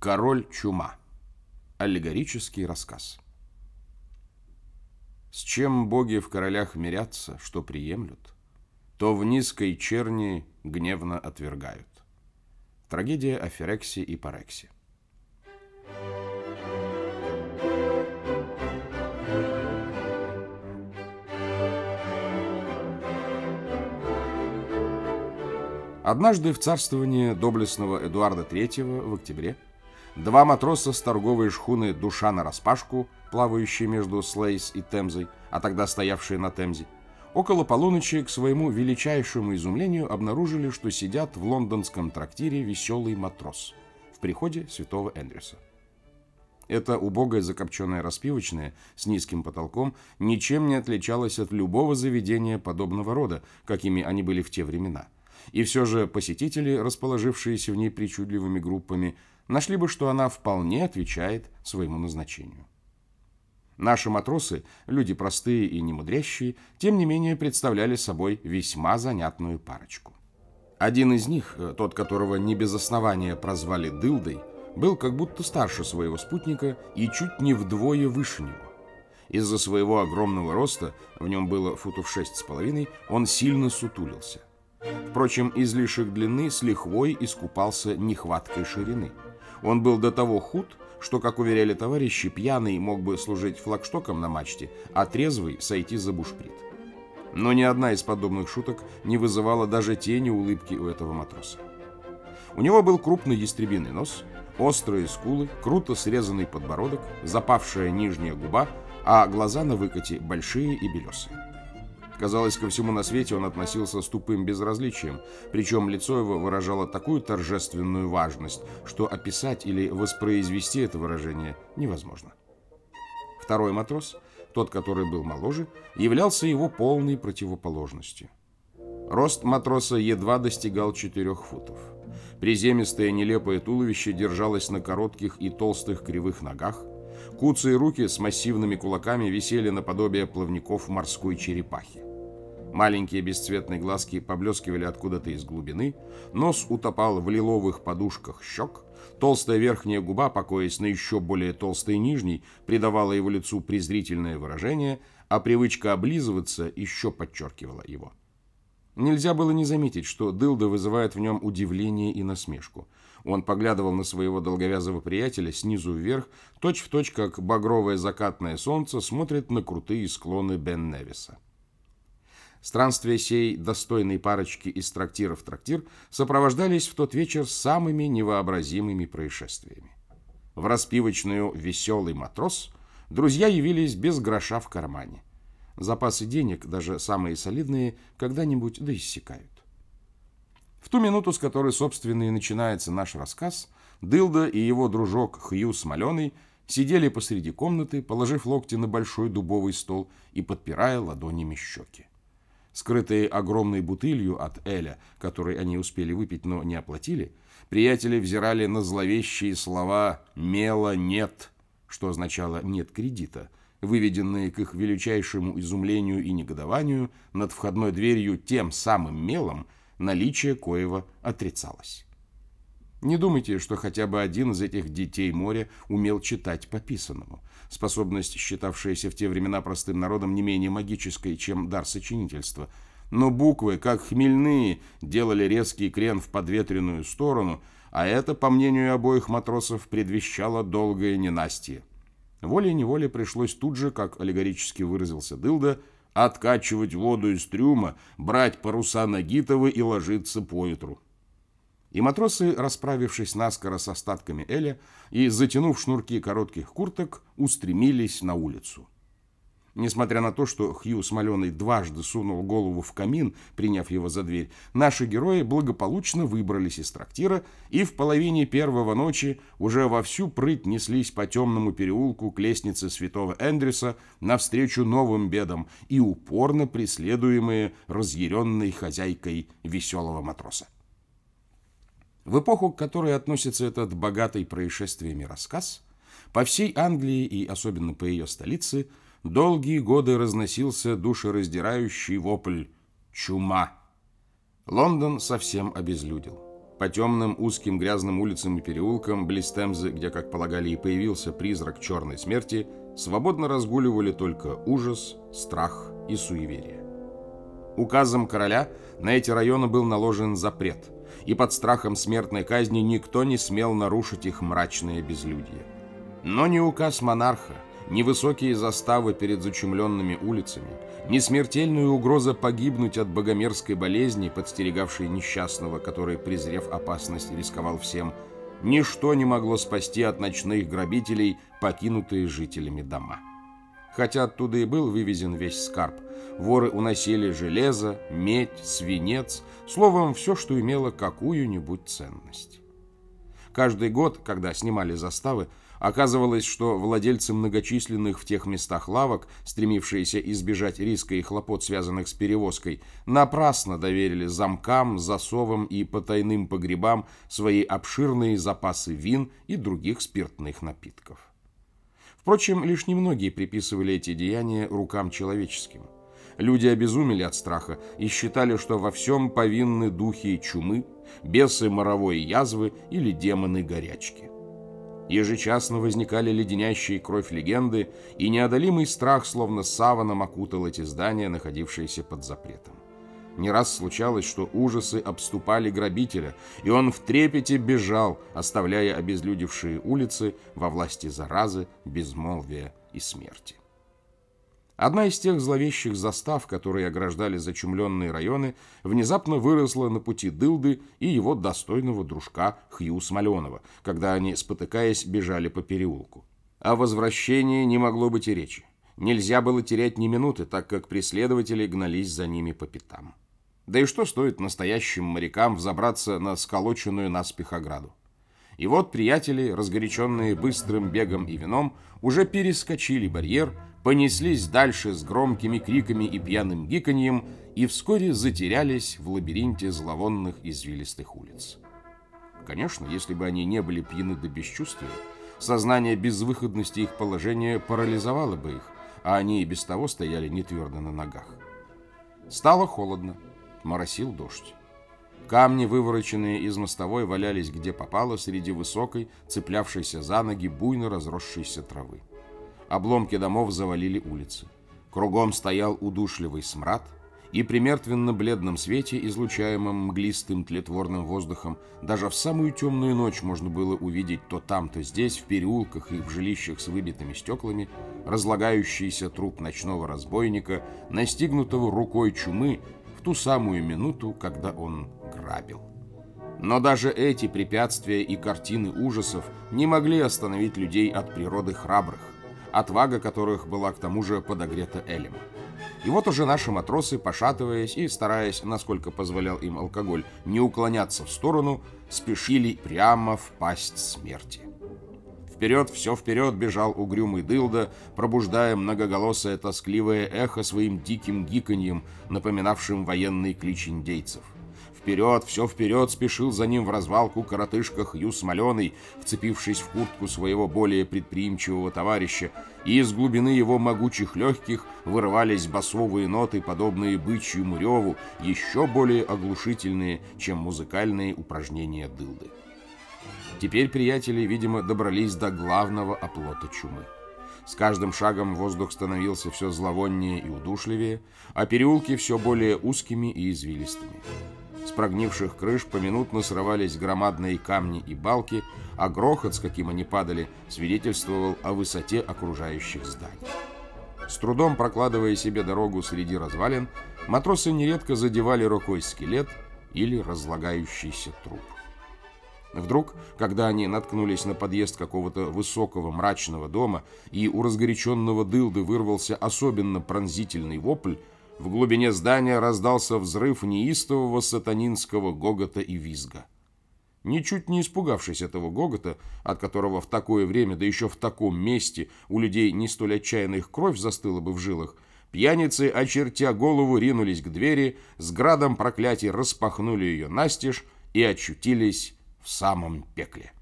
Король чума. Аллегорический рассказ. С чем боги в королях мирятся, что приемлют, то в низкой черни гневно отвергают. Трагедия о Ферексе и Парексе. Однажды в царствование доблестного Эдуарда III в октябре два матроса с торговой шхуны «Душа на распашку», плавающие между Слейс и Темзой, а тогда стоявшие на Темзе, около полуночи к своему величайшему изумлению обнаружили, что сидят в лондонском трактире веселый матрос в приходе святого Эндрюса. Эта убогая закопченная распивочная с низким потолком ничем не отличалась от любого заведения подобного рода, какими они были в те времена – и все же посетители, расположившиеся в ней причудливыми группами, нашли бы, что она вполне отвечает своему назначению. Наши матросы, люди простые и немудрящие, тем не менее представляли собой весьма занятную парочку. Один из них, э, тот, которого не без основания прозвали Дылдой, был как будто старше своего спутника и чуть не вдвое выше него. Из-за своего огромного роста, в нем было футов шесть с половиной, он сильно сутулился. Впрочем, излишек длины с лихвой искупался нехваткой ширины. Он был до того худ, что, как уверяли товарищи, пьяный мог бы служить флагштоком на мачте, а трезвый сойти за бушприт. Но ни одна из подобных шуток не вызывала даже тени улыбки у этого матроса. У него был крупный ястребиный нос, острые скулы, круто срезанный подбородок, запавшая нижняя губа, а глаза на выкате большие и белесые. Казалось, ко всему на свете он относился с тупым безразличием, причем лицо его выражало такую торжественную важность, что описать или воспроизвести это выражение невозможно. Второй матрос, тот, который был моложе, являлся его полной противоположностью. Рост матроса едва достигал четырех футов. Приземистое нелепое туловище держалось на коротких и толстых кривых ногах, Куцые руки с массивными кулаками висели наподобие плавников морской черепахи. Маленькие бесцветные глазки поблескивали откуда-то из глубины, нос утопал в лиловых подушках щек, толстая верхняя губа, покоясь на еще более толстой нижней, придавала его лицу презрительное выражение, а привычка облизываться еще подчеркивала его. Нельзя было не заметить, что Дылда вызывает в нем удивление и насмешку. Он поглядывал на своего долговязого приятеля снизу вверх, точь-в-точь, точь, как багровое закатное солнце смотрит на крутые склоны Бен-Невиса. Странствия сей достойной парочки из трактира в трактир сопровождались в тот вечер самыми невообразимыми происшествиями. В распивочную «Веселый матрос» друзья явились без гроша в кармане. Запасы денег, даже самые солидные, когда-нибудь да иссякают. В ту минуту, с которой, собственно, и начинается наш рассказ, Дылда и его дружок Хью Смоленый сидели посреди комнаты, положив локти на большой дубовый стол и подпирая ладонями щеки. Скрытые огромной бутылью от Эля, которой они успели выпить, но не оплатили, приятели взирали на зловещие слова «мела нет», что означало «нет кредита», выведенные к их величайшему изумлению и негодованию над входной дверью тем самым мелом, наличие коего отрицалось. Не думайте, что хотя бы один из этих детей моря умел читать по писанному. Способность, считавшаяся в те времена простым народом не менее магической, чем дар сочинительства. Но буквы, как хмельные, делали резкий крен в подветренную сторону, а это, по мнению обоих матросов, предвещало долгое ненастье. Волей-неволей пришлось тут же, как аллегорически выразился Дылда, откачивать воду из трюма, брать паруса Нагитовы и ложиться по ветру. И матросы, расправившись наскоро с остатками Эля и затянув шнурки коротких курток, устремились на улицу. Несмотря на то, что Хью Смоленый дважды сунул голову в камин, приняв его за дверь, наши герои благополучно выбрались из трактира и в половине первого ночи уже во всю прыть неслись по темному переулку к лестнице святого Эндрюса навстречу новым бедам и упорно преследуемые разъяренной хозяйкой веселого матроса. В эпоху, к которой относится этот богатый происшествиями рассказ, по всей Англии и особенно по ее столице долгие годы разносился душераздирающий вопль «Чума!». Лондон совсем обезлюдил. По темным, узким, грязным улицам и переулкам близ Темзы, где, как полагали, и появился призрак черной смерти, свободно разгуливали только ужас, страх и суеверие. Указом короля на эти районы был наложен запрет, и под страхом смертной казни никто не смел нарушить их мрачное безлюдье. Но ни указ монарха, ни высокие заставы перед зачумленными улицами, ни смертельная угроза погибнуть от богомерзкой болезни, подстерегавшей несчастного, который, презрев опасность, рисковал всем, ничто не могло спасти от ночных грабителей покинутые жителями дома. Хотя оттуда и был вывезен весь скарб, воры уносили железо, медь, свинец, словом, все, что имело какую-нибудь ценность. Каждый год, когда снимали заставы, Оказывалось, что владельцы многочисленных в тех местах лавок, стремившиеся избежать риска и хлопот, связанных с перевозкой, напрасно доверили замкам, засовам и потайным погребам свои обширные запасы вин и других спиртных напитков. Впрочем, лишь немногие приписывали эти деяния рукам человеческим. Люди обезумели от страха и считали, что во всем повинны духи чумы, бесы моровой язвы или демоны горячки. Ежечасно возникали леденящие кровь легенды, и неодолимый страх, словно саваном, окутал эти здания, находившиеся под запретом. Не раз случалось, что ужасы обступали грабителя, и он в трепете бежал, оставляя обезлюдевшие улицы во власти заразы, безмолвия и смерти. Одна из тех зловещих застав, которые ограждали зачумленные районы, внезапно выросла на пути Дылды и его достойного дружка Хью Смоленова, когда они, спотыкаясь, бежали по переулку. О возвращении не могло быть и речи. Нельзя было терять ни минуты, так как преследователи гнались за ними по пятам. Да и что стоит настоящим морякам взобраться на сколоченную наспех ограду? И вот приятели, разгоряченные быстрым бегом и вином, уже перескочили барьер, понеслись дальше с громкими криками и пьяным гиканьем и вскоре затерялись в лабиринте зловонных извилистых улиц. Конечно, если бы они не были пьяны до бесчувствия, сознание безвыходности их положения парализовало бы их, а они и без того стояли нетвердо на ногах. Стало холодно, моросил дождь. Камни, вывороченные из мостовой, валялись где попало среди высокой, цеплявшейся за ноги буйно разросшейся травы. Обломки домов завалили улицы. Кругом стоял удушливый смрад, и при мертвенно-бледном свете, излучаемом мглистым тлетворным воздухом, даже в самую темную ночь можно было увидеть то там, то здесь, в переулках и в жилищах с выбитыми стеклами, разлагающийся труп ночного разбойника, настигнутого рукой чумы в ту самую минуту, когда он грабил. Но даже эти препятствия и картины ужасов не могли остановить людей от природы храбрых, отвага которых была к тому же подогрета Элем. И вот уже наши матросы, пошатываясь и стараясь, насколько позволял им алкоголь, не уклоняться в сторону, спешили прямо в пасть смерти. Вперед, все вперед бежал угрюмый дылда, пробуждая многоголосое тоскливое эхо своим диким гиканьем, напоминавшим военный клич индейцев. Вперед, все вперед спешил за ним в развалку коротышка Хью Смоленый, вцепившись в куртку своего более предприимчивого товарища, и из глубины его могучих легких вырывались басовые ноты, подобные бычьему реву, еще более оглушительные, чем музыкальные упражнения дылды. Теперь приятели, видимо, добрались до главного оплота чумы. С каждым шагом воздух становился все зловоннее и удушливее, а переулки все более узкими и извилистыми. С прогнивших крыш поминутно срывались громадные камни и балки, а грохот, с каким они падали, свидетельствовал о высоте окружающих зданий. С трудом прокладывая себе дорогу среди развалин, матросы нередко задевали рукой скелет или разлагающийся труп. Вдруг, когда они наткнулись на подъезд какого-то высокого мрачного дома, и у разгоряченного дылды вырвался особенно пронзительный вопль, в глубине здания раздался взрыв неистового сатанинского гогота и визга. Ничуть не испугавшись этого гогота, от которого в такое время, да еще в таком месте, у людей не столь отчаянных кровь застыла бы в жилах, пьяницы, очертя голову, ринулись к двери, с градом проклятий распахнули ее настежь и очутились в самом пекле.